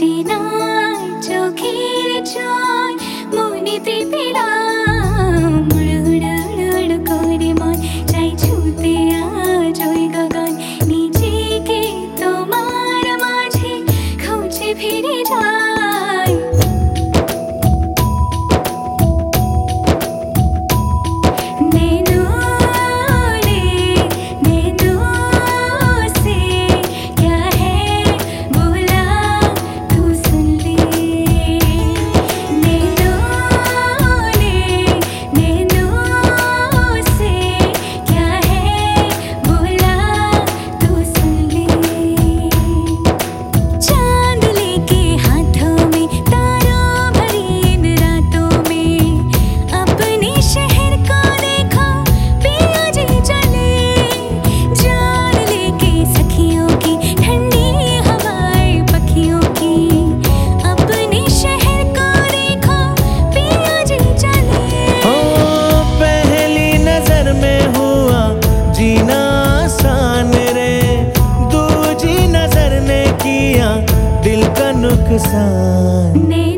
চেনায় চোখের জয় মনে তৃপ্তি अफसाने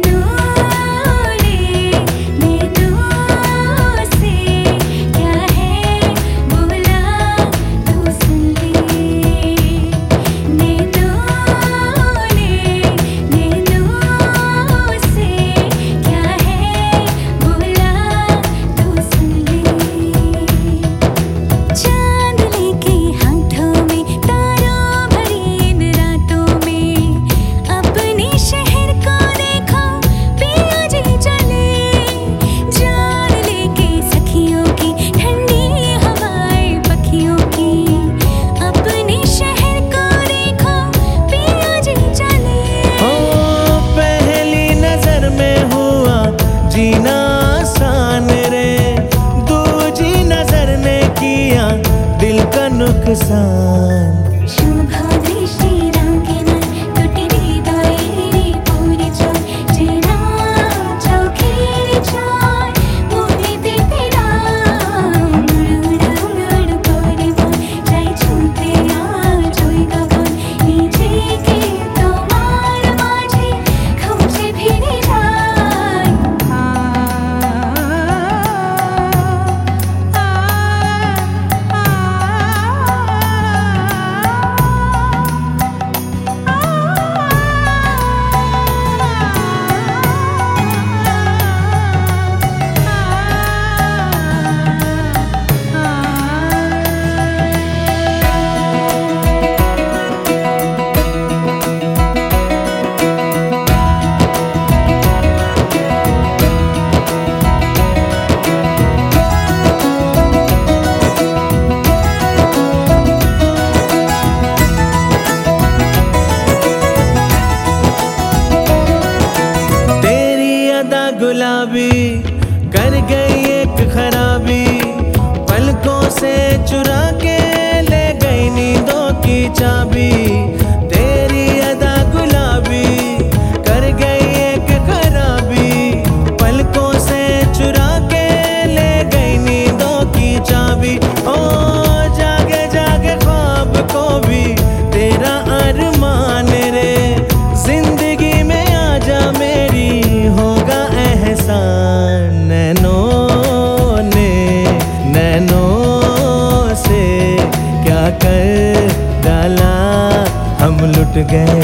अफसान खराबी कर गई एक खराबी। पलकों से चुरा के ले गई नींदों की चाबी। गए